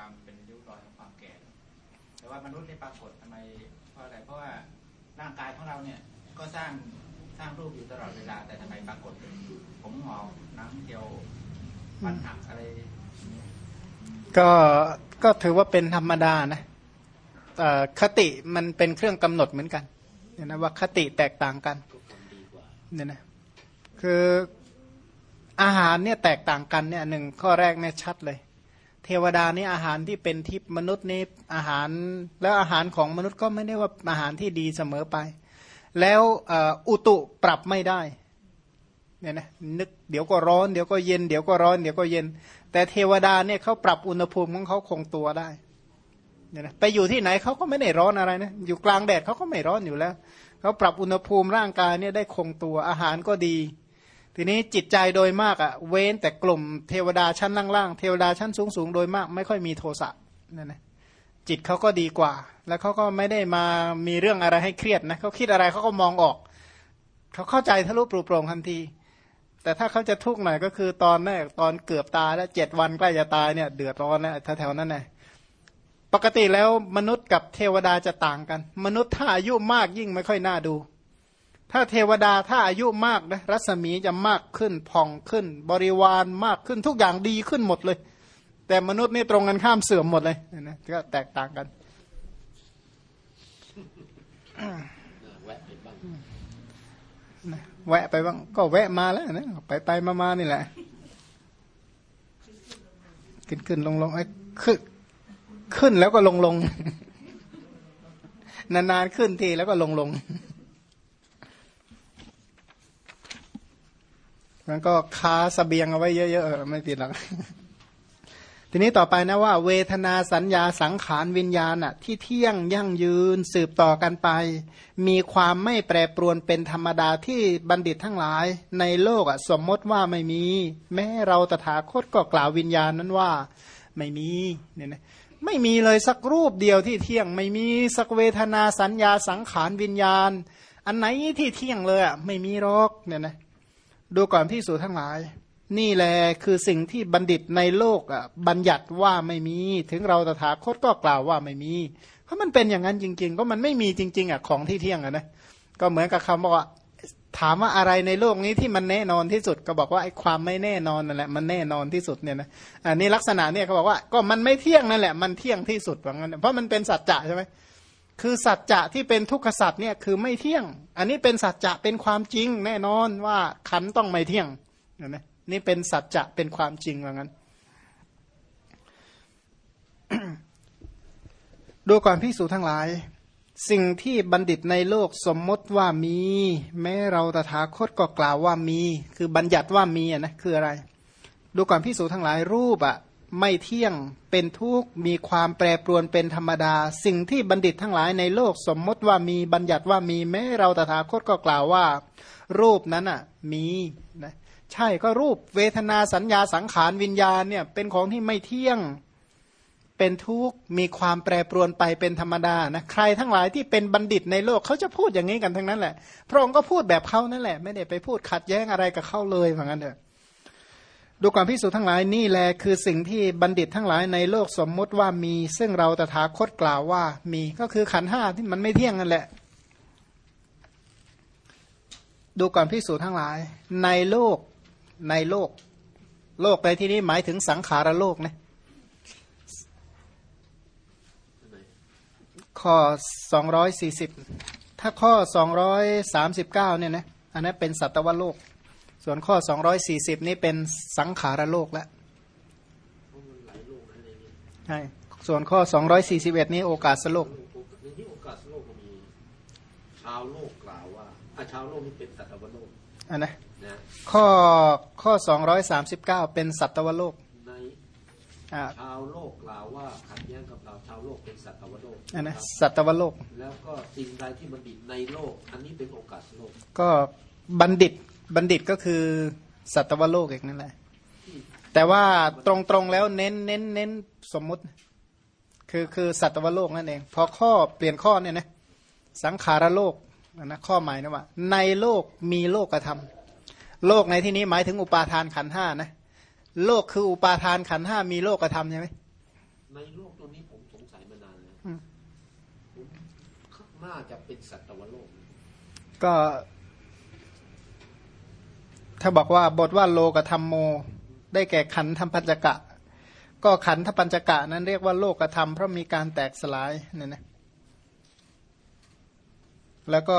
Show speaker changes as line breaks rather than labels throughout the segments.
ความเป็นริ้วรอยของความแก่ แต่ว่ามนุษย์ไม่ปรากฏทำไมเพราะอะไรเพราะว่าร่างกายของเราเนี่ยก็สร้างสร้างรูปอยู่ตลอดเวลา แต่ทำไมปรากฏเป็นผมหงอกนังเดียวฟันหักอะไร
ก็ก็ถือว่าเป็นธรรมดานะคติมันเป็นเครื่องกำหนดเหมือนกันเนี่ยนะว่าคติแตกต่างกันเนี่ยนะคืออาหารเนี่ยแตกต่างกันเนี่ยหนึ่งข้อแรกเนี่ยชัดเลย เทวดานี่อาหารที่เป็นทิพย์มนุษย์นี่อาหาร แล้วอาหารของมนุษย์ก็ไม่ได้ว่าอาหารที่ดีเสมอไป แล้วอุตุปรับไม่ได้เนี่ยนะนึกเดี๋ยวก็ร้อนเดี๋ยวก็เย็นเดี๋ยวก็ร้อนเดี๋ยวก็เย็น แต่เทวดาเนี่ยเขาปรับอุณหภูมิของเขาคงตัวได้เนี่ยนะไปอยู่ที่ไหนเขาก็ไม่ได้ร้อนอะไรนะอยู่กลางแดดเขาก็ไม่ร้อนอยู่แล้วเขาปรับอุณหภูมิร่างกายเนี่ยได้คงตัวอาหารก็ดี ทีนี้จิตใจโดยมากอะ่ะเว้นแต่กลุ่มเทวดาชั้นล่างๆเทวดาชั้นสูงๆโดยมาก ไม่ค่อยมีโทสะนี่ยนะจิตเขาก็ดีกว่า แล้วเขาก็ไม่ได้มามีเรื่องอะไรให้เครียดนะเขาคิดอะไรเขาก็มองออกเขาเข้าใจทะลุปลุกโปร่งทันที แต่ถ้าเขาจะทุกข์หน่อยก็คือตอนแรกตอนเกือบตายแล้วเจ็ดวันใกล้จะตายเนี่ยเดือดร้อนแล้วแถวๆนั้นไงปกติแล้วมนุษย์กับเทวดาจะต่างกัน มนุษย์ถ้าอายุมากยิ่งไม่ค่อยน่าดู ถ้าเทวดาถ้าอายุมากนะรัศมีจะมากขึ้นผ่องขึ้น บริวารมากขึ้นทุกอย่างดีขึ้นหมดเลย แต่มนุษย์นี่ตรงกันข้ามเสื่อมหมดเลยนี่นะก็แตกต่างกัน
แวะไปบ้าง
นะแวะไปบ้างก็แวะมาแล้วนะไปไปมามานี่แหละขึ้นขึ้นลงลงไอ้ขึ้นขึ้นแล้วก็ลงลงนานๆขึ้นทีแล้วก็ลงลง มันก็คาสเสบียงเอาไว้เยอะๆไม่ติดหรอกทีนี้ต่อไปนะว่า เวทนาสัญญาสังขารวิญญาณอะที่เที่ยงยั่งยืนสืบต่อกันไป มีความไม่แปรปรวนเป็นธรรมดาที่บัณฑิตทั้งหลาย ในโลกอะสมมติว่าไม่มี แม้เราตถาคตก็กล่าววิญญาณนั้นว่า ไม่มีเนี่ยนะไม่มีเลยสักรูปเดียวที่เที่ยง ไม่มีสักเวทนาสัญญาสังขารวิญญาณ อันไหนที่เที่ยงเลยอะไม่มีหรอกเนี่ยนะ ดูก่อนพี่สูทั้งหลาย นี่แหละคือสิ่งที่บัณฑิตในโลกอะบัญญัติว่าไม่มี ถึงเราตถาคตก็กล่าวว่าไม่มี เพราะมันเป็นอย่างนั้นจริง ๆ ก็มันไม่มีจริง ๆอะของที่เที่ยงอะนะก็เหมือนกับคำบอกว่าถามว่าอะไรในโลกนี้ที่มันแน่นอนที่สุดก็บอกว่าไอ้ความไม่แน่นอนนั่นแหละมันแน่นอนที่สุดเนี่ยนะอันนี้ลักษณะเนี่ยเขาบอกว่าก็มันไม่เที่ยงนั่นแหละมันเที่ยงที่สุดว่างั้นเพราะมันเป็นสัจจะใช่ไหม คือสัจจะที่เป็นทุกขสัจเนี่ยคือไม่เที่ยง อันนี้เป็นสัจจะเป็นความจริงแน่นอนว่าขันต้องไม่เที่ยงนไหมนี่เป็นสัจจะเป็นความจริงว่างั้น ดูก่อนพิสูจทั้งหลาย สิ่งที่บัณฑิตในโลกสมมติว่ามี แม้เราตถาคตก็กล่าวว่ามี คือบัญญัติว่ามีอะนะคืออะไร ดูก่อนพิสูจทั้งหลายรูปอะ ไม่เที่ยงเป็นทุกข์มีความแปรปรวนเป็นธรรมดา สิ่งที่บัณฑิตทั้งหลายในโลกสมมติว่ามีบัญญัติว่ามีแม้เราตถาคตก็กล่าวว่า รูปนั้นอะมีนะใช่ก็รูปเวทนาสัญญาสังขารวิญญาณเนี่ยเป็นของที่ไม่เที่ยงเป็นทุกข์มีความแปรปรวนไปเป็นธรรมดานะใครทั้งหลายที่เป็นบัณฑิตในโลกเขาจะพูดอย่างนี้กันทั้งนั้นแหละ พระองค์ก็พูดแบบเขานั่นแหละ ไม่ได้ไปพูดขัดแย้งอะไรกับเขาเลยเหมือนกันเถอะ ดูความพิสูจน์ทั้งหลายนี่แหละคือสิ่งที่บัณฑิตทั้งหลายในโลกสมมุติว่ามี ซึ่งเราตถาคตกล่าวว่ามีก็คือขันห้าที่มันไม่เที่ยงนั่นแหละ ดูก่อนพิสูจน์ทั้งหลาย ในโลกในโลก โลกในที่นี้หมายถึงสังขารโลกนะข้อสองร้อยสี่สิบถ้าข้อสองร้อยสามสิบเก้าเนี่ยนะอันนั้นเป็นสัตวโลก ส่วนข้อสองร้อยสี่สิบนี่เป็นสังขารโลกแล้ว
เพราะมันหลายโลกนะในนี้
ใช่ส่วนข้อสองร้อยสี่สิบเอ็ดนี้โอกาสโลก
ในที่โอกาสโลกก็มีชาวโลกกล่าวว่าอะชาวโลกนี่เป็นสัตวโลก
อันนะ
นะ
ข้อข้อสองร้อยสามสิบเก้าเป็นสัตวโลก
ใน
อ่า
ชาวโลกกล่าวว่าขัดแย้งกับเราชาวโลกเป็นสัตวโลก
อันนะ
ครับ
สัตวโลก
แล้วก็สิ่งใดที่บัณฑิตในโลก อันนี้เป็นโอกาสโลก
ก็บัณฑิต บัณฑิตก็คือสัตวโลกเองนั่นแหละ แต่ว่าตรงๆแล้วเน้นเน้นเน้นสมมุติ คือคือสัตวโลกนั่นเอง พอข้อเปลี่ยนข้อเนี่ยนะสังขารโลกนะข้อหมายนะว่า ในโลกมีโลกธรรมโลกในที่นี้หมายถึงอุปาทานขันธ์ห้านะโลกคืออุปาทานขันธ์ห้ามีโลกธรรมใช่ไหม
ในโลกตัวนี้ผมสงสัยมานานแล้ว
อืม
ผมน่าจะเป็นสัตวโลก
ก็ ถ้าบอกว่าบทว่าโลกธรรมโม ได้แก่ขันธปัญจกะ ก็ขันธปัญจกะนั้นเรียกว่าโลกธรรมเพราะมีการแตกสลายเนี่ยนะแล้วก็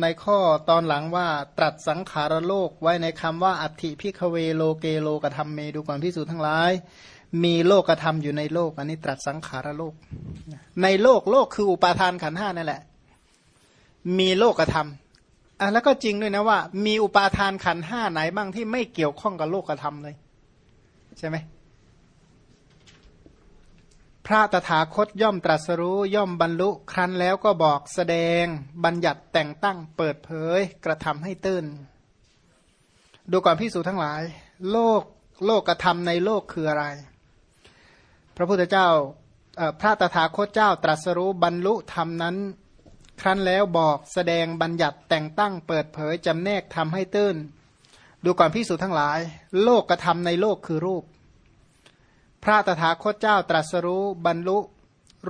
ในข้อตอนหลังว่าตรัสสังขารโลกไว้ในคำว่าอัติพิคเวโลเกโลกธรรมเมดูก่อนพิสูจนทั้งหลาย มีโลกธรรมอยู่ในโลก อันนี้ตรัสสังขารโลก ในโลกโลกคืออุปาทานขันธ์ห้านั่นแหละ มีโลกธรรม อะแล้วก็จริงด้วยนะว่า มีอุปาทานขันห้าไหนบ้างที่ไม่เกี่ยวข้องกับโลกธรรมเลย ใช่ไหมพระตถาคตย่อมตรัสรู้ย่อมบรรลุครั้นแล้วก็บอกแสดง บัญญัติแต่งตั้งเปิดเผยกระทำให้ตื้น ดูก่อนพิสูจทั้งหลาย โลกโลกกระทำในโลกคืออะไร พระพุทธเจ้าพระตถาคตเจ้าตรัสรู้บรรลุธรรมนั้น ครั้นแล้วบอกแสดงบัญญัติแต่งตั้งเปิดเผยจำแนกทำให้ตื้น ดูก่อนพิสูจทั้งหลาย โลกกระทำในโลกคือรูป พระตถาคตเจ้าตรัสรู้บรรลุ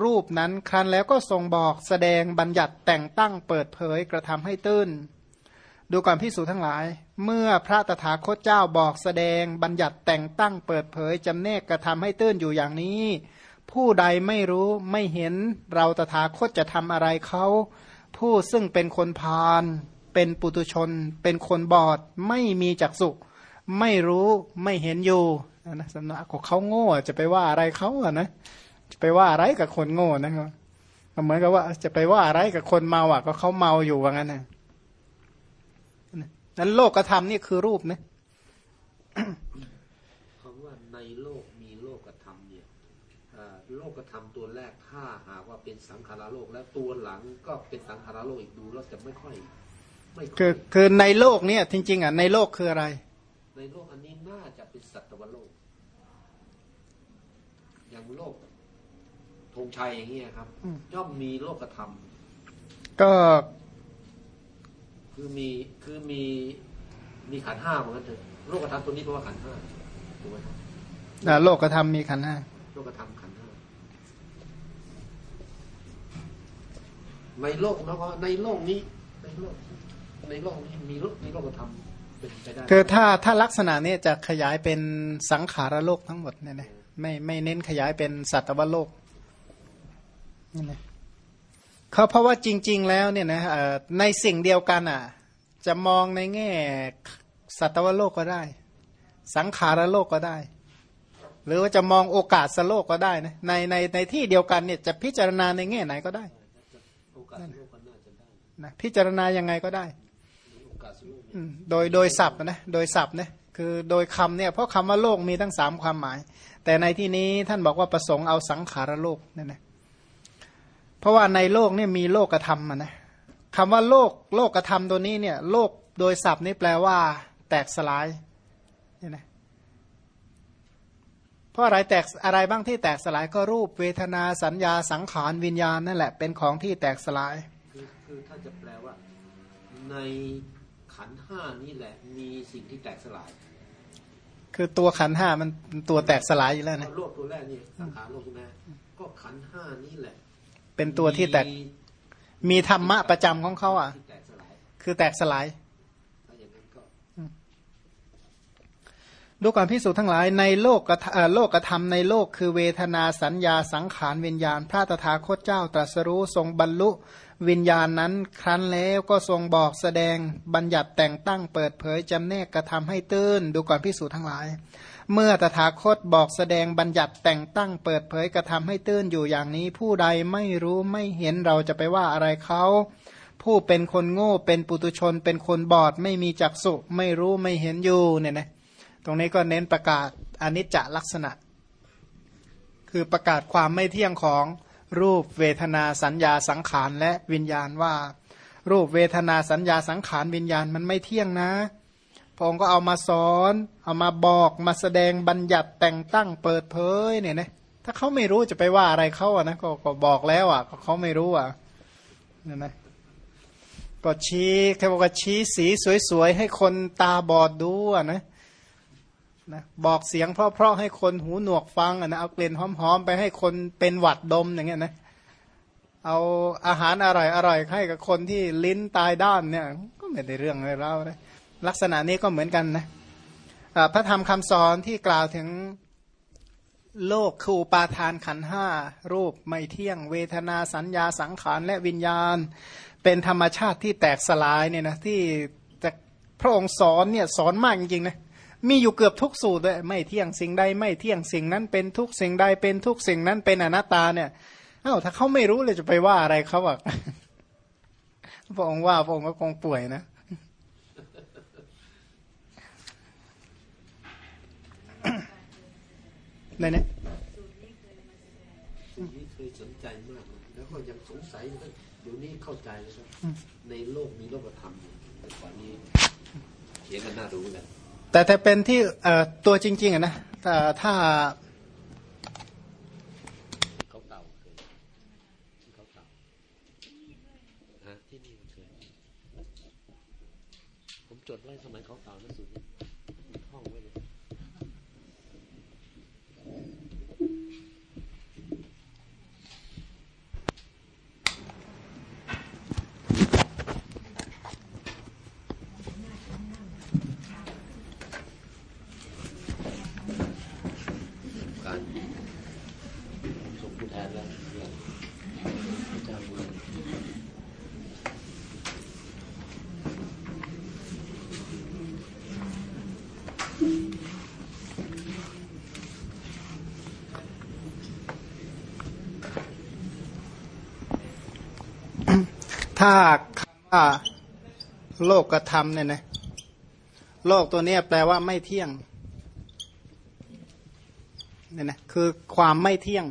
รูปนั้นครั้นแล้วก็ทรงบอกแสดงบัญญัติแต่งตั้งเปิดเผยกระทำให้ตื้น ดูก่อนพิสูจทั้งหลาย เมื่อพระตถาคตเจ้าบอกแสดงบัญญัติแต่งตั้งเปิดเผยจำแนกกระทำให้ตื้นอยู่อย่างนี้ ผู้ใดไม่รู้ไม่เห็นเราตถาคตจะทำอะไรเขาผู้ซึ่งเป็นคนพาลเป็นปุตุชน เป็นคนบอด ไม่มีจักษุไม่รู้ไม่เห็นอยู่นะสำนักของเขาโง่จะไปว่าอะไรเขาอะนะจะไปว่าอะไรกับคนโง่นะครับเหมือนกับว่าจะไปว่าอะไรกับคนเมาอะก็เขาเมาอยู่ว่างั้นนะนั้นโลกธรรมนี่คือรูปนะ
คำว่าในโลกมีโลกธรรมเนี่ยเอ่อโลกธ รรมตัวแรกถ้าหากว่าเป็นสังขารโลก แล้วตัวหลังก็เป็นสังขารโลกอีกดูแล้วจะไม่ค่อยไม่ค่
คือ
อย
คือในโลกเนี่ยจริง ๆอะในโลกคืออะไร
ในโลกอันนี้น่าจะเป็นสัตวโลก อย่างโลกธงชัยอย่างเงี้ยครับ
อืม
ย่อมมีโลกธรรม
ก็
คือมีคือมีมีขันธ์ห้าเหมือนกันเถอะโลกธรรมตัวนี้แปลว่าขันธ์ห้าถูกไหมครับ
อ่าโลกธรรมมีขันธ์ห้า
โลกธรรมขันธ์ห้า ในโลกนะว่าในโลกนี้ในโลกในโลกนี้มีโลกมีโลกธรรมเป็นไปได้
คือถ้าถ้าลักษณะนี้จะขยายเป็นสังขารโลกทั้งหมดเนี่ยนะไม่ไม่เน้นขยายเป็นสัตวโลกนี่นะเขาเพราะว่าจริง ๆ แล้วเนี่ยนะในสิ่งเดียวกันอะ จะมองในแง่สัตวโลกก็ได้ สังขารโลกก็ได้ หรือว่าจะมองโอกาสสโลกก็ได้นะในในในที่เดียวกันเนี่ยจะพิจารณาในแง่ไหนก็ได้
โอกาสโลกก็น่าจะได้
นะพิจารณายังไงก็ได้
โอกาสโลก
อืมโดยโดยศัพท์นะโดยศัพท์นะคือโดยคำเนี่ยเพราะคำว่าโลกมีทั้งสามความหมาย แต่ในที่นี้ท่านบอกว่าประสงค์เอาสังขารโลกนั่นนะเพราะว่าในโลกเนี่ยมีโลกธรรมอะนะคำว่าโลกโลกธรรมตัวนี้เนี่ย โลกโดยศัพท์นี่แปลว่า แตกสลายเนี่ยนะ เพราะอะไรแตกอะไรบ้างที่แตกสลายก็รูปเวทนาสัญญาสังขารวิญญาณนั่นแหละเป็นของที่แตกสลาย
คือคือถ้าจะแปลว่า ในขันธ์ห้านี่แหละมีสิ่งที่แตกสลาย
คือตัวขันธ์ห้ามันตัวแตกสลายอยู่แล้วนะ
โลกตัวแรกนี่สังขารโลกใช่ไหมก็ขันธ์ห้านี่แหละ
เป็นตัวที่แตก
มี
มีธรรมะประจำของเขาอะ
ที่แตกสลาย
คือแตกสลาย
ถ้าอย่างนั้นก็
ดูก่อนพิสูจน์ทั้งหลายในโลกกระทเอ่อโลกกระทำในโลกคือเวทนาสัญญาสังขารวิญญาณ พระตถาคตเจ้าตรัสรู้ทรงบรรลุ วิญญาณนั้นครั้นแล้วก็ทรงบอกแสดงบัญญัติแต่งตั้งเปิดเผยจำแนกกระทำให้ตื้น ดูก่อนพิสูจน์ทั้งหลาย เมื่อตถาคตบอกแสดงบัญญัติแต่งตั้งเปิดเผยกระทำให้ตื้นอยู่อย่างนี้ ผู้ใดไม่รู้ไม่เห็นเราจะไปว่าอะไรเขาผู้เป็นคนโง่เป็นปุตุชน เป็นคนบอดไม่มีจักษุไม่รู้ไม่เห็นอยู่เนี่ยนะ ตรงนี้ก็เน้นประกาศอนิจจลักษณะ คือประกาศความไม่เที่ยงของรูปเวทนาสัญญาสังขารและวิญญาณว่า รูปเวทนาสัญญาสังขารวิญญาณมันไม่เที่ยงนะพระองค์ก็เอามาสอน เอามาบอกมาแสดงบัญญัติแต่งตั้งเปิดเผยเนี่ยนะถ้าเขาไม่รู้จะไปว่าอะไรเขาอะนะกก็บอกแล้วอะเขาไม่รู้อะเนี่ยนะก็ชี้แค่บอกว่าชี้สีสวยๆให้คนตาบอดดูอะนะ นะบอกเสียงเพราะๆให้คนหูหนวกฟังนะเอากลิ่นหอมๆไปให้คนเป็นหวัดดมอย่างเงี้ยนะเอาอาหารอร่อยอร่อยๆให้กับคนที่ลิ้นตายด้านเนี่ยก็ไม่ได้เรื่องเลยเรานะลักษณะนี้ก็เหมือนกันนะพระธรรมคำสอนที่กล่าวถึงโลกคือปาทานขันห้ารูปไม่เที่ยง เวทนาสัญญาสังขารและวิญญาณ เป็นธรรมชาติที่แตกสลายเนี่ยนะที่จะพระองค์สอนเนี่ยสอนมากจริงๆนะ มีอยู่เกือบทุกสูตรเลยไม่เที่ยงสิ่งใดไม่เที่ยงสิ่งนั้นเป็นทุกสิ่งใดเป็นทุกสิ่งนั้นเป็นอนัตตาเนี่ยเอ้าถ้าเขาไม่รู้เลยจะไปว่าอะไรเขาอะพระองค์ว่าพระองค์ก็คงป่วยนะในนี้
สิ่งนี้เคยสนใจมากนะแล้วก็ยังสงสัยอยู่นะเดี๋ยวนี้เข้าใจแล้วครับในโลกมีโลกธรรมอยู่แต่ก่อนนี้เขียนกันน่ารู้กัน
แต่ถ้าเป็นที่ตัวจริงๆนะแต่ถ้า
จดไว้สมัยเขาเต่าหนังสือนี้ท่องไว้เลย การส่งผู้แทนแล้วเรื่องพระเจ้าบุญ
ถ้าคำว่าโลกกระทำเนี่ยนะโลกตัวนี้แปลว่าไม่เที่ยงเนี่ยนะคือความไม่เที่ยง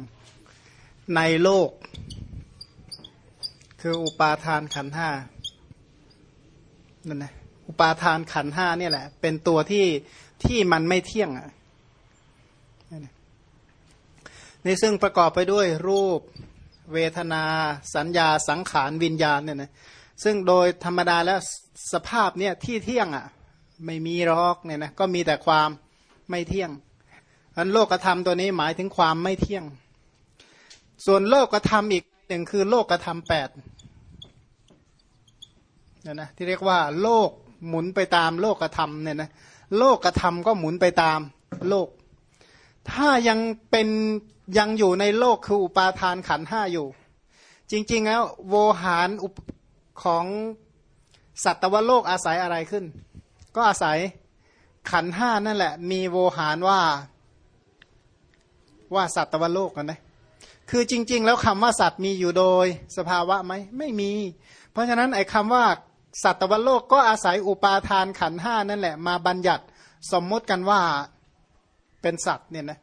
ในโลก คืออุปาทานขันห้านั่นนะอุปาทานขันห้าเนี่ยแหละ เป็นตัวที่ที่มันไม่เที่ยงอะนั่นนะนี่ซึ่งประกอบไปด้วยรูป เวทนา สัญญาสังขารวิญญาณเนี่ยนะซึ่งโดยธรรมดาแล้วสภาพเนี่ยที่เที่ยงอะไม่มีรอกเนี่ยนะก็มีแต่ความไม่เที่ยงอันโลกธรรมตัวนี้หมายถึงความไม่เที่ยง ส่วนโลกธรรมอีกหนึ่งคือโลกธรรมแปดเนี่ยนะที่เรียกว่าโลกหมุนไปตามโลกธรรมเนี่ยนะโลกธรรมก็หมุนไปตามโลก ถ้ายังเป็น ยังอยู่ในโลกคืออุปาทานขันห้าอยู่ จริง ๆ แล้วโวหารของสัตวโลกอาศัยอะไรขึ้น ก็อาศัยขันห้านั่นแหละ มีโวหารว่าว่าสัตวโลกกันนะคือจริง ๆ แล้วคำว่าสัตว์มีอยู่โดยสภาวะไหมไม่มี เพราะฉะนั้นไอ้คำว่าสัตวโลกก็อาศัยอุปาทานขันห้านั่นแหละ มาบัญญัติสมมติกันว่าเป็นสัตว์เนี่ยนะ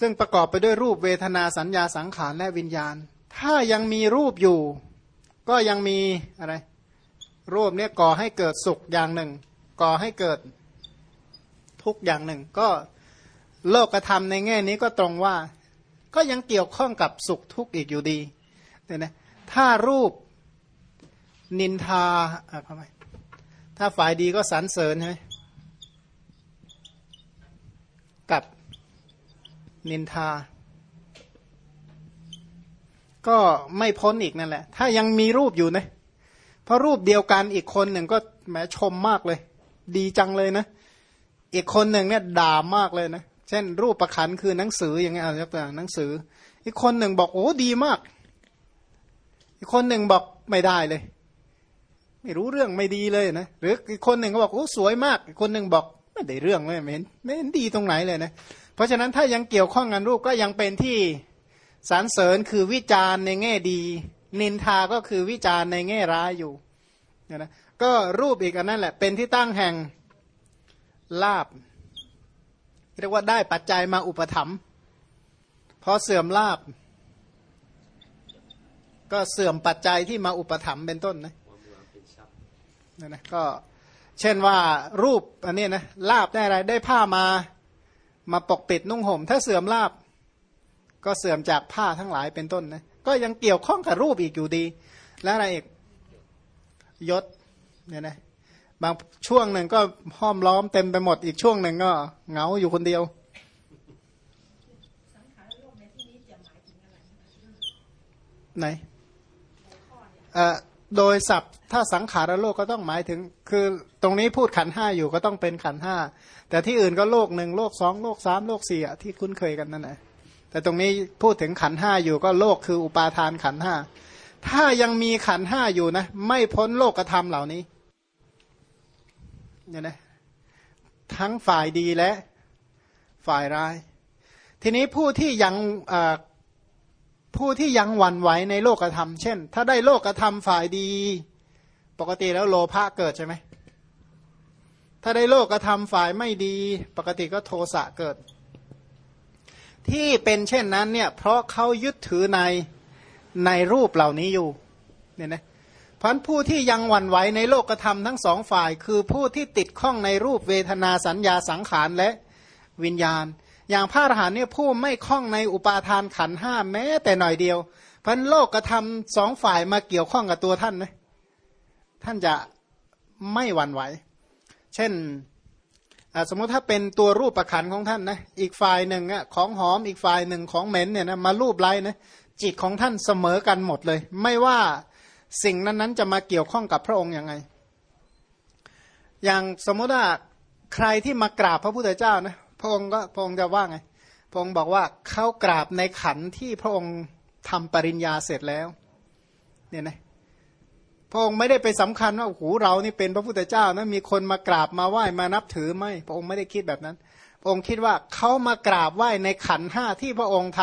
ซึ่งประกอบไปด้วยรูปเวทนาสัญญาสังขารและวิญญาณ ถ้ายังมีรูปอยู่ ก็ยังมีอะไร รูปเนี่ยก่อให้เกิดสุขอย่างหนึ่ง ก่อให้เกิดทุกข์อย่างหนึ่ง ก็โลกธรรมในแง่นี้ก็ตรงว่า ก็ยังเกี่ยวข้องกับสุขทุกข์อีกอยู่ดีเนี่ยนะถ้ารูปนินทาอะทำไมถ้าฝ่ายดีก็สรรเสริญใช่ไหมกับ นินทา ก็ไม่พ้นอีกนั่นแหละ ถ้ายังมีรูปอยู่นะเพราะรูปเดียวกันอีกคนหนึ่งก็แหมชมมากเลย ดีจังเลยนะ อีกคนหนึ่งเนี่ยด่ามากเลยนะเช่น รูปประคันคือหนังสืออย่างเงี้ยยกตัวอย่างหนังสือ อีกคนหนึ่งบอกโอ้ดีมาก อีกคนหนึ่งบอกไม่ได้เลย ไม่รู้เรื่องไม่ดีเลยนะหรืออีกคนหนึ่งก็บอกโอ้สวยมาก อีกคนหนึ่งบอกไม่ได้เรื่องเลยไม่เห็นไม่เห็นดีตรงไหนเลยนะ ราะฉะนั้นถ้ายังเกี่ยวข้องกันรูปก็ยังเป็นที่สารเสริญคือวิจารณ์ในแง่ดี นินทาก็คือวิจารณ์ในแง่ร้ายอยู่เนี่ยนะก็รูปอีกอันนั่นแหละเป็นที่ตั้งแห่งลาบเรียกว่าได้ปัจจัยมาอุปถัมภ์พอเสื่อมลาบ ก็เสื่อมปัจจัยที่มาอุปถัมภ์เป็นต้นนะ
นทรัพย์
นั่นนะก็เช่นว่ารูปอันนี้นะลาบได้อะไรได้ผ้ามา มาปกปิดนุ่งห่ม ถ้าเสื่อมลาบ ก็เสื่อมจากผ้าทั้งหลายเป็นต้นนะก็ยังเกี่ยวข้องกับรูปอีกอยู่ดี แล้วอะไรอีกยศเนี่ยนะบางช่วงหนึ่งก็ห้อมล้อมเต็มไปหมดอีกช่วงหนึ่งก็เหงาอยู่คนเดียวไหนเอ่อ โดยศัพท์ถ้าสังขารโลกก็ต้องหมายถึง คือตรงนี้พูดขันห้าอยู่ก็ต้องเป็นขันห้าแต่ที่อื่นก็โลกหนึ่งโลกสองโลกสามโลกสี่ที่คุ้นเคยกันนั่นแหละแต่ตรงนี้พูดถึงขันห้าอยู่ก็โลกคืออุปาทานขันห้าถ้ายังมีขันห้าอยู่นะ ไม่พ้นโลกธรรมเหล่านี้เนี่ยนะทั้งฝ่ายดีและฝ่ายร้าย ทีนี้ผู้ที่ยังอ่อ ผู้ที่ยังหวั่นไหวในโลกธรรม เช่น ถ้าได้โลกธรรมฝ่ายดี ปกติแล้วโลภะเกิดใช่ไหมถ้าได้โลกธรรมฝ่ายไม่ดี ปกติก็โทสะเกิด ที่เป็นเช่นนั้นเนี่ยเพราะเขายึดถือในในรูปเหล่านี้อยู่เนี่ยนะพราะผู้ที่ยังหวั่นไหวในโลกธรรมทั้งสองฝ่าย คือผู้ที่ติดข้องในรูปเวทนาสัญญาสังขารและวิญญาณ อย่างพระอรหันต์เนี่ยผู้ไม่คล้องในอุปาทานขันห้าแม้แต่หน่อยเดียวเพราะโลกกระทำสองฝ่ายมาเกี่ยวข้องกับตัวท่านไหมท่านจะไม่หวั่นไหว เช่นสมมุติถ้าเป็นตัวรูปประขันของท่านนะอีกฝ่ายหนึ่งอะของหอมอีกฝ่ายหนึ่งของเหม็นเนี่ยนะมารูปไล้นะจิตของท่านเสมอกันหมดเลย ไม่ว่าสิ่งนั้นๆ จะมาเกี่ยวข้องกับพระองค์ยังไง อย่างสมมติว่าใครที่มากราบพระพุทธเจ้านะ พระองค์ก็พระองค์จะว่าไงพระองค์บอกว่าเขากราบในขันที่พระองค์ทำปริญญาเสร็จแล้วเนี่ยนะพระองค์ไม่ได้ไปสำคัญว่าโอ้โหเรานี่เป็นพระพุทธเจ้านะมีคนมากราบมาไหว้มานับถือไม่ พระองค์ไม่ได้คิดแบบนั้น พระองค์คิดว่าเขามากราบไหว้ในขันห้าที่พระองค์ท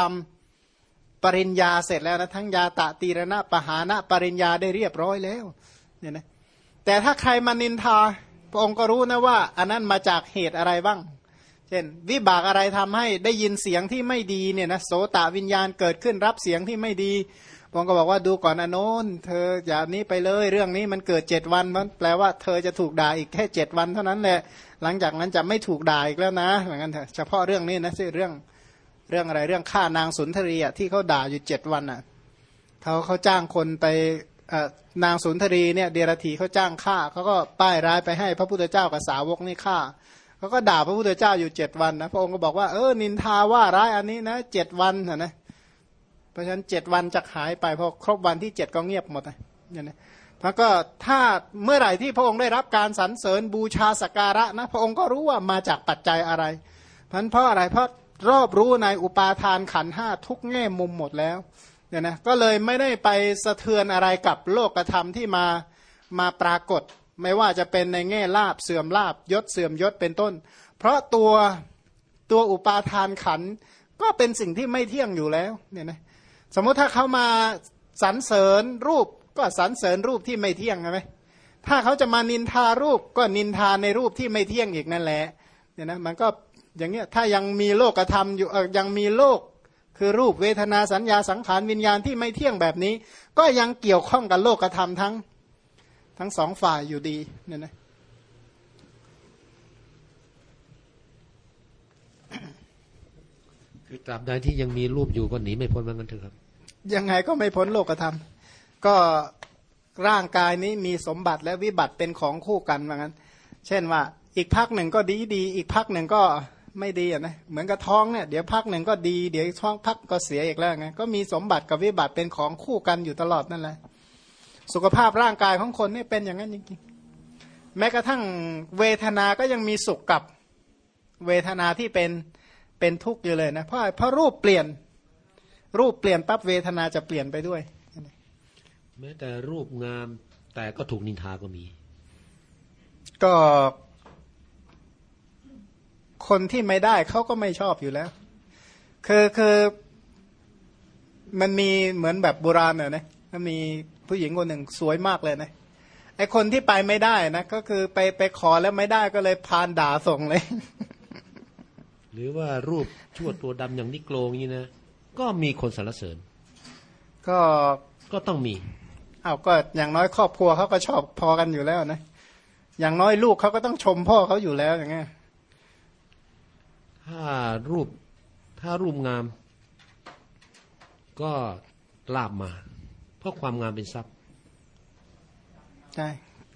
ำปริญญาเสร็จแล้วนะทั้งยาตะตีรณะปหานะปริญญาได้เรียบร้อยแล้วเนี่ยนะแต่ถ้าใครมานินทา พระองค์ก็รู้นะว่า อันนั้นมาจากเหตุอะไรบ้าง เช่น วิบากอะไรทำให้ได้ยินเสียงที่ไม่ดีเนี่ยนะโสตวิญญาณเกิดขึ้นรับเสียงที่ไม่ดีพระองก็บอกว่าดูก่อนอโนนเธออย่านี้ไปเลยเรื่องนี้มันเกิดเจ็ดวันมันแปลว่าเธอจะถูกด่าอีกแค่เจ็ดวันเท่านั้นแหละหลังจากนั้นจะไม่ถูกด่าอีกแล้วนะเหมือนกันเถอะเฉพาะเรื่องนี้นะสิเรื่องเรื่องอะไรเรื่องฆ่านางสุนทรีอะที่เขาด่าอยู่เจ็ดวันอะเขาเขาจ้างคนไปนางสุนทรีเนี่ยเดรธีเขาจ้างฆ่าเขาก็ป้ายร้ายไปให้พระพุทธเจ้ากับสาวกนี่ฆ่า เขาก็ด่าพระพุทธเจ้าอยู่เจ็ดวันนะพระองค์ก็บอกว่าเออนินทาว่าร้ายอันนี้นะเจ็ดวันนะนะเพราะฉะนั้นเจ็ดวันจะหายไปพอครบวันที่เจ็ดก็เงียบหมดเลยเนี่ยนะแล้วก็ถ้าเมื่อไหร่ที่พระองค์ได้รับการสรรเสริญบูชาสการะนะพระองค์ก็รู้ว่ามาจากปัจจัยอะไรเพราะเพราะอะไรเพราะรอบรู้ในอุปาทานขันห้าทุกแง่มุมหมดแล้วเนี่ยนะก็เลยไม่ได้ไปสะเทือนอะไรกับโลกธรรมที่มามาปรากฏ ไม่ว่าจะเป็นในแง่ลาบเสื่อมลาบยศเสื่อมยศเป็นต้น เพราะตัวตัวอุปาทานขันก็เป็นสิ่งที่ไม่เที่ยงอยู่แล้วเนี่ยนะสมมติถ้าเขามาสรรเสริญรูปก็สรรเสริญรูปที่ไม่เที่ยงใช่ไหมถ้าเขาจะมานินทารูปก็นินทาในรูปที่ไม่เที่ยงอีกนั่นแหละเนี่ยนะมันก็อย่างเงี้ยถ้ายังมีโลกธรรมอยู่ยังมีโลกคือรูปเวทนาสัญญาสังขารวิญญาณที่ไม่เที่ยงแบบนี้ ก็ยังเกี่ยวข้องกับโลกธรรมทั้ง ทั้งสองฝ่ายอยู่ดีเนี่ยนะ
คือตราบใดที่ยังมีรูปอยู่ก็หนีไม่พ้นมันกันเถอะครับ
ยังไงก็ไม่พ้นโลกธรรม ก็ร่างกายนี้มีสมบัติและวิบัติเป็นของคู่กันเหมือนกันเช่นว่า อีกพักหนึ่งก็ดีดี อีกพักหนึ่งก็ไม่ดีอะนะเหมือนกับท้องเนี่ยเดี๋ยวพักหนึ่งก็ดี เดี๋ยวท้องพักก็เสียอีกแล้วไงก็มีสมบัติกับวิบัติเป็นของคู่กันอยู่ตลอดนั่นแหละ สุขภาพร่างกายของคนนี่เป็นอย่างนั้นจริงๆ แม้กระทั่งเวทนาก็ยังมีสุขกับเวทนาที่เป็นเป็นทุกข์อยู่เลยนะเพราะเพราะรูปเปลี่ยนรูปเปลี่ยนปั๊บเวทนาจะเปลี่ยนไปด้วย
แม้แต่รูปงามแต่ก็ถูกนินทาก็มี
ก็ คนที่ไม่ได้เขาก็ไม่ชอบอยู่แล้ว คือคือมันมีเหมือนแบบโบราณเน่ยนะมันมี ผู้หญิงคนหนึ่งสวยมากเลยนะไอคนที่ไปไม่ได้นะก็คือไปไปขอแล้วไม่ได้ก็เลยพานด่าส่งเลย
หรือว่ารูปชั่วตัวดำอย่างนิโกลงนี้นะก็มีคนสรรเสริญ
ก็
ก็ต้องมี
อ้าวก็อย่างน้อยครอบครัวเขาก็ชอบพอกันอยู่แล้วนะอย่างน้อยลูกเขาก็ต้องชมพ่อเขาอยู่แล้วอย่างเงี้ย
ถ้ารูปถ้ารูปงาม ก็ลาบมา เพราะความงามเป็นทรัพย์
ใช่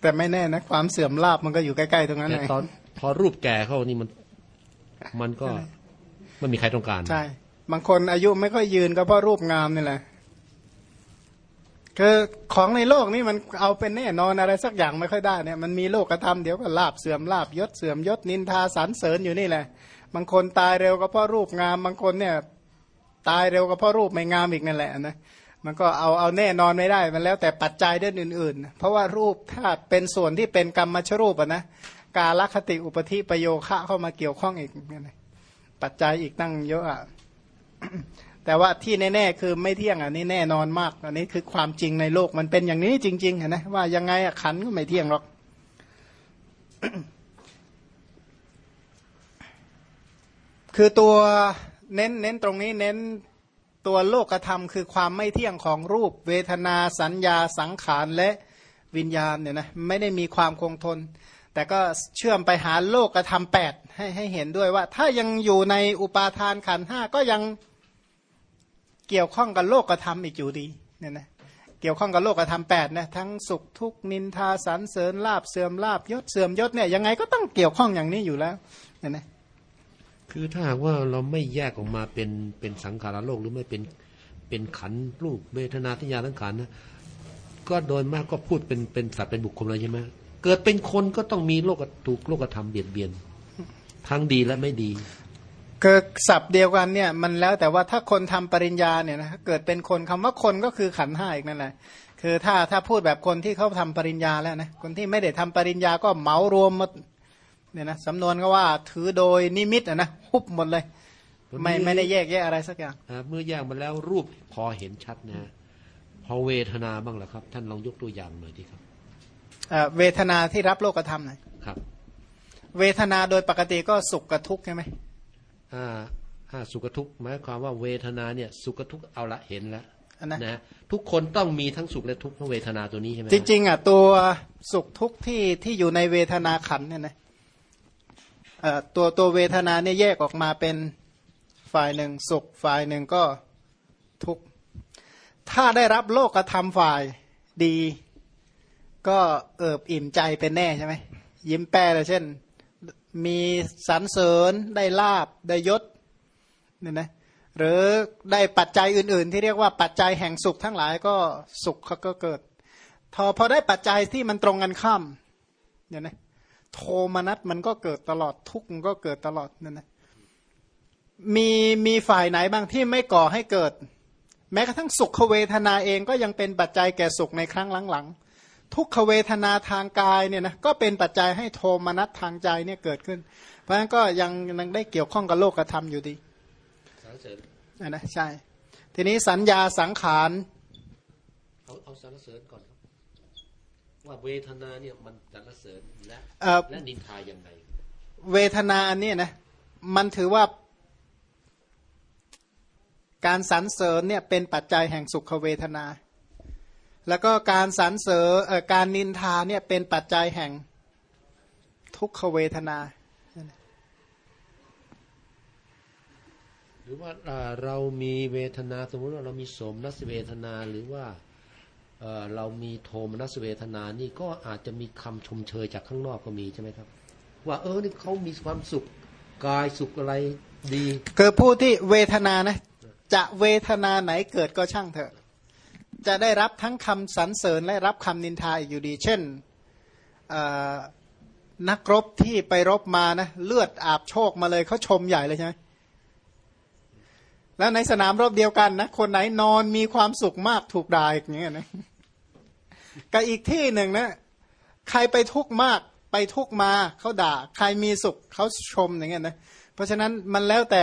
แต่ไม่แน่นะ ความเสื่อมลาบมันก็อยู่ใกล้ๆตรงนั้น
แต่
เอง
ตอนพอรูปแก่เข้านี่มัน มันก็ไม่มีใครต้องการ
ใช่บางคนอายุไม่ค่อยยืนก็เพราะรูปงามนี่แหละคือของในโลกนี้มันเอาเป็นแน่นอนอะไรสักอย่างไม่ค่อยได้เนี่ยมันมีโลกธรรมเดี๋ยวก็ลาบเสื่อมลาบยศเสื่อมยศนินทาสรรเสริญอยู่นี่แหละ บางคนตายเร็วก็เพราะรูปงาม บางคนเนี่ย ตายเร็วก็เพราะรูปไม่งามอีกนั่นแหละนะ มันก็เอาเอาแน่นอนไม่ได้ มันแล้วแต่ปัจจัยด้านอื่น ๆ เพราะว่ารูปถ้าเป็นส่วนที่เป็นกรรมชรูปอะนะกาลคติอุปธิประโยคะเข้ามาเกี่ยวข้องอีกเนี่ยปัจจัยอีกตั้งเยอะอะแต่ว่าที่แน่ๆคือไม่เที่ยงอันนี้แน่นอนมากอันนี้คือความจริงในโลกมันเป็นอย่างนี้จริงๆอะนะว่ายังไงอะขันก็ไม่เที่ยงหรอกคือตัวเน้นเน้นตรงนี้เน้น ตัวโลกธรรมคือความไม่เที่ยงของรูป เวทนาสัญญาสังขารและวิญญาณเนี่ยนะไม่ได้มีความคงทน แต่ก็เชื่อมไปหาโลกธรรมแปดให้ให้เห็นด้วยว่า ถ้ายังอยู่ในอุปาทานขันห้าก็ยังเกี่ยวข้องกับโลกธรรมอีกอยู่ดีเนี่ยนะเกี่ยวข้องกับโลกธรรมแปดนะทั้งสุขทุกข์นินทาสรรเสริญลาบเสื่อมลาบยศเสื่อมยศเนี่ยยังไงก็ต้องเกี่ยวข้องอย่างนี้อยู่แล้วเนี่ยนะ
คือถ้าหากว่าเราไม่แยกออกมาเป็นเป็นสังขารโลกหรือไม่เป็นเป็นขันรูปเวทนาทิยาทั้งขันนะก็โดยมากก็พูดเป็นเป็นสัตว์เป็นบุคคลเลยใช่ไหมเกิดเป็นคนก็ต้องมีโลกถูกโลกธรรมเบียดเบียนทั้งดีและไม่ดี
คือศัพท์เดียวกันเนี่ยมันแล้วแต่ว่าถ้าคนทำปริญญาเนี่ยนะเกิดเป็นคนคำว่าคนก็คือขันห้าอีกนั่นแหละคือถ้าถ้าพูดแบบคนที่เขาทำปริญญาแล้วนะคนที่ไม่ได้ทำปริญญาก็เหมารวมมด เนี่ยนะสำนวนก็ว่าถือโดยนิมิตอะนะฮุบหมดเลย ไม่ไม่ได้แยกแยะอะไรสักอย่าง
อ่าเมื่อแยกมาแล้วรูปพอเห็นชัดนะ พอเวทนาบ้างล่ะครับ ท่านลองยกตัวอย่างหน่อยดีครับ
เอ่อเวทนาที่รับโลกธรรมหน่อย
ครับ
เวทนาโดยปกติก็สุขกับทุกข์ใช่ไหม
อ่าอ่าสุขทุกข์หมายความว่าเวทนาเนี่ย สุขทุกข์เอาละเห็นแล้ว
อันนะ
นะทุกคนต้องมีทั้งสุขและทุกข์เพราะเวทนาตัวนี้ใช่ไหม
จริงๆอะตัวสุขทุกข์ที่ที่อยู่ในเวทนาขันธ์เนี่ยนะเอ่อ ตัวตัวเวทนาเนี่ยแยกออกมาเป็นฝ่ายหนึ่งสุขฝ่ายหนึ่งก็ทุกข์ถ้าได้รับโลกธรรมฝ่ายดี ก็เอิบอิ่มใจเป็นแน่ใช่ไหมยิ้มแป้เลยเช่น มีสรรเสริญได้ลาบได้ยศเนี่ยนะหรือได้ปัจจัยอื่น ๆ ที่เรียกว่าปัจจัยแห่งสุขทั้งหลายก็สุขเขาก็เกิดพอพอได้ปัจจัยที่มันตรงกันข้ามเนี่ยนะ โทมนัสมันก็เกิดตลอดทุกข์มันก็เกิดตลอดนั่นนะมีมีฝ่ายไหนบ้างที่ไม่ก่อให้เกิด แม้กระทั่งสุขเวทนาเองก็ยังเป็นปัจจัยแก่สุขในครั้งหลังๆทุกขเวทนาทางกายเนี่ยนะก็เป็นปัจจัยให้โทมนัสทางใจเนี่ยเกิดขึ้น เพราะฉะนั้นก็ยังยังได้เกี่ยวข้องกับโลกธรรมอยู่ดี
สรรเสริญ
นะนะใช่ ทีนี้สัญญาสังขาร
เอาเอาสรรเสริญก่อนครับ ว่าเวทนาเนี่ยมันสรรเสริญและ
เอ่อ
และนินทายังไง
เวทนาอันนี้นะมันถือว่า การสรรเสริญเนี่ยเป็นปัจจัยแห่งสุขเวทนา แล้วก็การสรรเสริญเอ่อการนินทาเนี่ยเป็นปัจจัยแห่งทุกขเวทนา
หรือว่าอ่าเรามีเวทนาสมมติว่าเรามีโสมนัสเวทนาหรือว่า เออเรามีโทมนัสเวทนานี่ก็อาจจะมีคำชมเชยจากข้างนอกก็มีใช่ไหมครับ ว่าเออนี่เขามีความสุขกายสุขอะไรดี
คือผู้ที่เวทนานะ จะเวทนาไหนเกิดก็ช่างเถอะ จะได้รับทั้งคำสรรเสริญและรับคำนินทาอีกอยู่ดี เช่นนักรบที่ไปรบมานะเลือดอาบโชคมาเลยเขาชมใหญ่เลยใช่ไหมแล้วในสนามรบเดียวกันนะคนไหนนอนมีความสุขมากถูกด่าอย่างเงี้ยนะ กับอีกที่หนึ่งนะ ใครไปทุกข์มากไปทุกข์มาเขาด่า ใครมีสุขเขาชมอย่างเงี้ยนะเพราะฉะนั้นมันแล้วแต่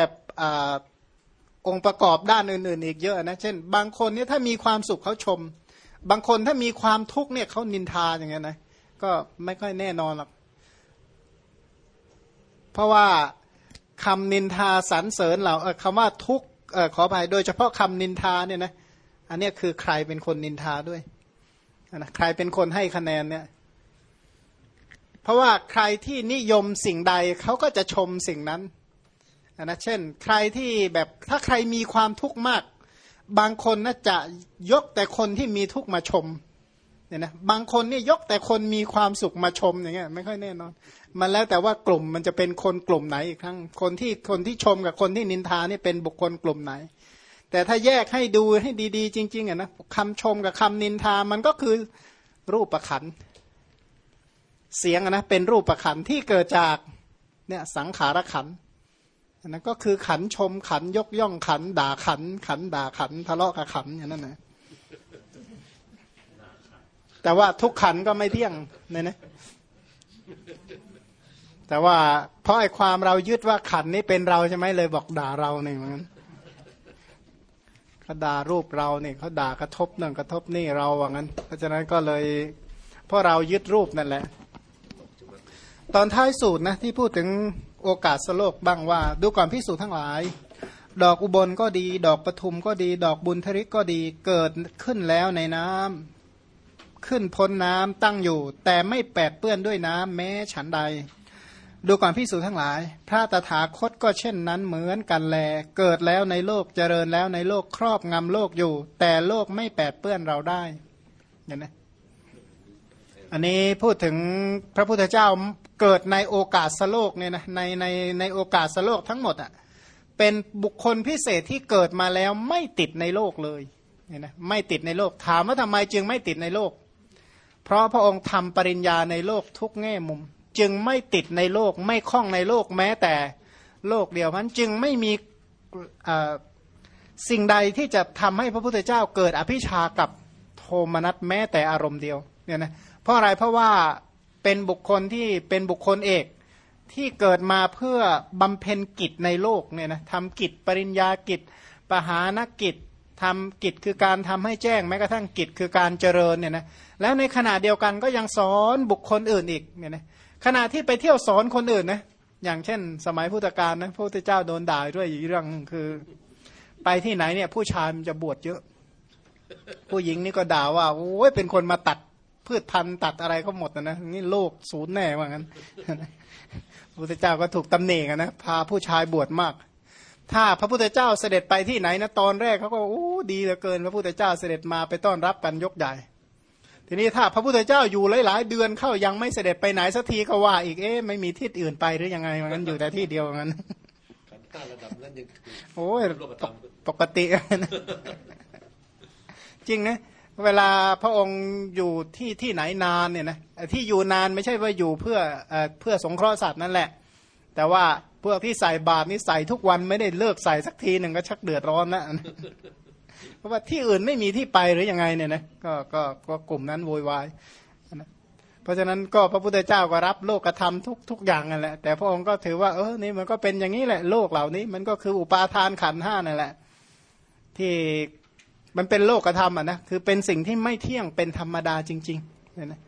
องค์ประกอบด้านอื่นๆ อีกเยอะนะ เช่น บางคนเนี่ยถ้ามีความสุขเขาชม บางคนถ้ามีความทุกข์เนี่ยเขานินทาอย่างเงี้ยนะก็ไม่ค่อยแน่นอนหรอกเพราะว่าคำนินทาสรรเสริญเราเอ่อคำว่าทุกข์เอ่อขออภัยโดยเฉพาะคำนินทาเนี่ยนะอันนี้คือใครเป็นคนนินทาด้วย นะใครเป็นคนให้คะแนนเนี่ย เพราะว่าใครที่นิยมสิ่งใดเขาก็จะชมสิ่งนั้นนะเช่น ใครที่แบบถ้าใครมีความทุกข์มาก บางคนนะจะยกแต่คนที่มีทุกข์มาชมเนี่ยนะบางคนเนี่ยยกแต่คนมีความสุขมาชมอย่างเงี้ยไม่ค่อยแน่นอน มันแล้วแต่ว่ากลุ่มมันจะเป็นคนกลุ่มไหนอีกครั้งคนที่คนที่ชมกับคนที่นินทานี่เป็นบุคคลกลุ่มไหน แต่ถ้าแยกให้ดูให้ดีๆ จริง ๆอะนะคำชมกับคำนินทามันก็คือรูปประขันเสียงอะนะเป็นรูปประขันที่เกิดจากเนี่ยสังขารขันอันนั้นก็คือขันชมขันยกย่องขัน ด่าขัน ขันด่าขันทะเลาะกับขันอย่างนั้นนะแต่ว่าทุกขันก็ไม่เที่ยงเนี่ยนะแต่ว่าเพราะไอ้ความเรายึดว่าขันนี้เป็นเราใช่ไหมเลยบอกด่าเราเนี่ยเหมือนกัน เขาด่ารูปเราเนี่ยเขาด่ากระทบนั่นกระทบนี่เราว่างั้น เพราะฉะนั้นก็เลยเพราะเรายึดรูปนั่นแหละ ตอนท้ายสูตรนะที่พูดถึงโอกาสสโลกบ้างว่า ดูก่อนพิสูจน์ทั้งหลาย ดอกอุบลก็ดี ดอกปทุมก็ดี ดอกบุญทริกก็ดีเกิดขึ้นแล้วในน้ำขึ้นพ้นน้ำตั้งอยู่ แต่ไม่แปดเปื้อนด้วยน้ำแม้ฉันใด ดูก่อนพิสูจน์ทั้งหลาย พระตถาคตก็เช่นนั้นเหมือนกันแล เกิดแล้วในโลกเจริญแล้วในโลกครอบงำโลกอยู่ แต่โลกไม่แปดเปื้อนเราได้เห็นไหมอันนี้พูดถึงพระพุทธเจ้าเกิดในโอกาสสโลกเนี่ยนะในในในโอกาสสโลกทั้งหมดอะ่ะเป็นบุคคลพิเศษที่เกิดมาแล้วไม่ติดในโลกเลยเนี่ยนะไม่ติดในโลกถามว่าทำไมจึงไม่ติดในโลก เพราะพระองค์ทำปริญญาในโลกทุกแง่มุม จึงไม่ติดในโลกไม่คล้องในโลกแม้แต่โลกเดียวพันจึงไม่มีสิ่งใดที่จะทำให้พระพุทธเจ้าเกิดอภิชากับโทมนัสแม้แต่อารมณ์เดียวเนี่ยนะเพราะอะไรเพราะว่าเป็นบุคคลที่เป็นบุคคลเอกที่เกิดมาเพื่อบำเพ็ญกิจในโลกเนี่ยนะทำกิจปริญญากิจปหานกิจทำกิจคือการทำให้แจ้งแม้กระทั่งกิจคือการเจริญเนี่ยนะแล้วในขณะเดียวกันก็ยังสอนบุคคลอื่นอีกเนี่ยนะ ขณะที่ไปเที่ยวสอนคนอื่นนะอย่างเช่น สมัยพุทธกาลนะพระพุทธเจ้าโดนด่าด้วยอีกเรื่องคือ ไปที่ไหนเนี่ย ผู้ชายมันจะบวชเยอะ ผู้หญิงนี่ก็ด่าว่าโอ้ยเป็นคนมาตัดพืชพันธุ์ตัดอะไรก็หมดนะนี่โลกศูนย์แน่ว่างั้นพระพุทธเจ้าก็ถูกตำหนิกันนะพาผู้ชายบวชมาก ถ้าพระพุทธเจ้าเสด็จไปที่ไหนนะตอนแรกเขาก็โอ้ดีเหลือเกิน พระพุทธเจ้าเสด็จมาไปต้อนรับกันยกใหญ่ ทีนี้ถ้าพระพุทธเจ้าอยู่หลายๆเดือนเข้ายังไม่เสด็จไปไหนสักทีก็ว่าอีกเอ๊ะไม่มีที่อื่นไปหรือยังไงว่างั้นอยู่แต่ที่เดียวงั้นระดับนั้นยังโอ้ยปกติจริงนะเวลาพระองค์อยู่ที่ที่ไหนนานเนี่ยนะที่อยู่นานไม่ใช่ว่าอยู่เพื่อเพื่อสงเคราะห์สัตว์นั่นแหละ แต่ว่าพวกที่ใส่บาตรนี่ใส่ทุกวันไม่ได้เลิกใส่สักทีหนึ่งก็ชักเดือดร้อนนะ เพราะว่าที่อื่นไม่มีที่ไปหรือยังไงเนี่ยนะก็ก็ก็กลุ่มนั้นโวยวายนะเพราะฉะนั้นก็พระพุทธเจ้าก็รับโลกกระทำทุกทุกอย่างนั่นแหละแต่พระองค์ก็ถือว่าเออนี่มันก็เป็นอย่างนี้แหละโลกเหล่านี้ มันก็คืออุปาทานขันห้านั่นแหละ ที่มันเป็นโลกธรรมอะนะคือเป็นสิ่งที่ไม่เที่ยงเป็นธรรมดาจริงๆเนี่ยนะ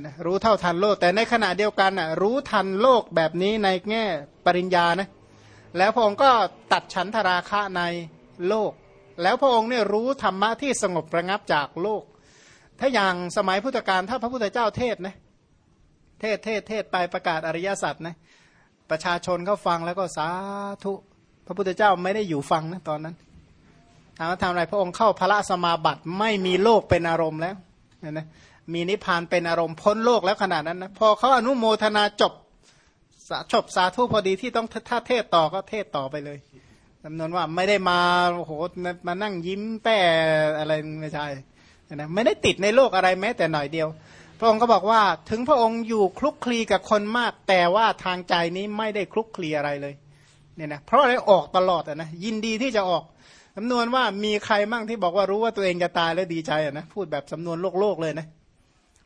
นะรู้เท่าทันโลก แต่ในขณะเดียวกันอะรู้ทันโลกแบบนี้ในแง่ปริญญานะแล้วพระองค์ก็ตัดฉันทราคะในโลก แล้วพระองค์เนี่ยรู้ธรรมะที่สงบระงับจากโลก ถ้าอย่างสมัยพุทธกาลถ้าพระพุทธเจ้าเทศนะเทศเทศเทศไปประกาศอริยสัจนะประชาชนเขาฟังแล้วก็สาธุพระพุทธเจ้าไม่ได้อยู่ฟังนะตอนนั้นถามว่าทำอะไรพระองค์เข้าพระสมาบัติไม่มีโลกเป็นอารมณ์แล้วเนี่ยนะมีนิพพานเป็นอารมณ์พ้นโลกแล้วขนาดนั้นนะพอเขาอนุโมทนาจบจบสาธุพอดีที่ต้องถ้าเทศต่อก็เทศต่อไปเลย จำนวนว่าไม่ได้มาโอ้โหมานั่งยิ้มแป้อะไรไม่ใช่นะไม่ได้ติดในโลกอะไรแม้แต่หน่อยเดียว พระองค์ก็บอกว่าถึงพระองค์อยู่คลุกคลีกับคนมาก แต่ว่าทางใจนี้ไม่ได้คลุกคลีอะไรเลยเนี่ยนะเพราะอะไรออกตลอดอะนะยินดีที่จะออกสำนวนว่ามีใครมั่งที่บอกว่ารู้ว่าตัวเองจะตายแล้วดีใจอะนะพูดแบบสำนวนโลกโลกเลยนะ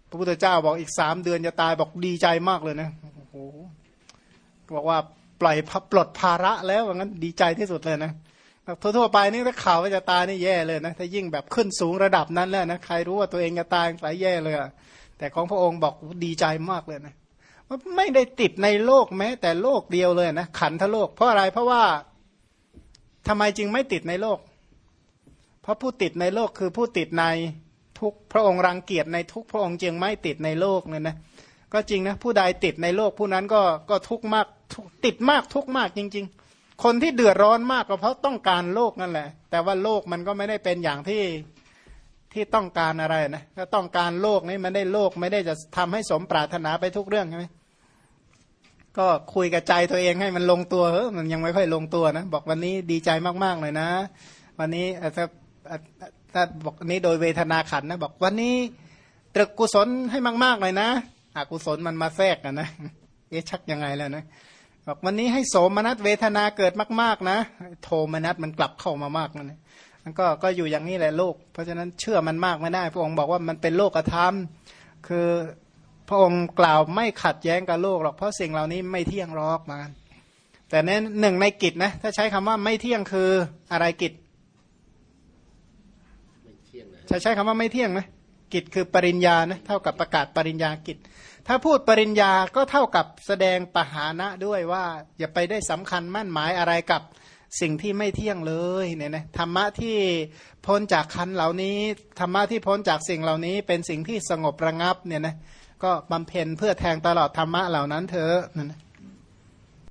พระพุทธเจ้าบอกอีกสามเดือนจะตายบอกดีใจมากเลยนะโอ้โหบอกว่า ปล่อยปลดภาระแล้วว่างั้นดีใจที่สุดเลยนะทั่วๆไปนี่ถ้าข่าวว่าจะตายนี่แย่เลยนะถ้ายิ่งแบบขึ้นสูงระดับนั้นแล้วนะใครรู้ว่าตัวเองจะตายสายแย่เลยอะแต่ของพระองค์บอกดีใจมากเลยนะไม่ได้ติดในโลกแม้ แต่โลกเดียวเลยนะขันทโลก เพราะอะไรเพราะว่าทำไมจึงไม่ติดในโลก เพราะผู้ติดในโลกคือผู้ติดในทุกพระองค์รังเกียจในทุกพระองค์จึงไม่ติดในโลกเนี่ยนะก็จริงนะผู้ใดติดในโลกผู้นั้นก็ก็ทุกข์มากติดมากทุกมากจริง ๆ คนที่เดือดร้อนมากก็เพราะต้องการโลกนั่นแหละ แต่ว่าโลกมันก็ไม่ได้เป็นอย่างที่ที่ต้องการอะไรนะก็ต้องการโลกนี้มันได้โลกไม่ได้จะทำให้สมปรารถนาไปทุกเรื่องใช่ไหมก็คุยกับใจตัวเองให้มันลงตัวเออมันยังไม่ค่อยลงตัวนะ บอกวันนี้ดีใจมากๆเลยนะ วันนี้อ่อถ้าถ้าบอกนี้โดยเวทนาขันนะ บอกวันนี้ตรึกกุศลให้มากๆเลยนะอกุศลมันมาแทรกกันนะเอ๊ะชักยังไงแล้วนะ บอกวันนี้ให้โสมนัสเวทนาเกิดมาก ๆ นะ โทมนัสมันกลับเข้ามามากนะมันก็ก็อยู่อย่างนี้แหละโลก เพราะฉะนั้นเชื่อมันมากไม่ได้ พระองค์บอกว่ามันเป็นโลกธรรม คือพระองค์กล่าวไม่ขัดแย้งกับโลกหรอกเพราะสิ่งเหล่านี้ไม่เที่ยงหรอกมาแต่เน้นหนึ่งในกิจนะถ้าใช้คำว่าไม่เที่ยงคืออะไรกิจ
ไม่เที่ยงนะ
ใช้ใช้คำว่าไม่เที่ยงไหมกิจคือปริญญานะเท่ากับประกาศปริญญากิจ ถ้าพูดปริญญาก็เท่ากับแสดงปหานะด้วยว่า อย่าไปได้สำคัญมั่นหมายอะไรกับสิ่งที่ไม่เที่ยงเลยเนี่ยนะธรรมะที่พ้นจากคันเหล่านี้ธรรมะที่พ้นจากสิ่งเหล่านี้ เป็นสิ่งที่สงบระงับเนี่ยนะก็บำเพ็ญเพื่อแทงตลอดธรรมะเหล่านั้นเถอะนั่นนะ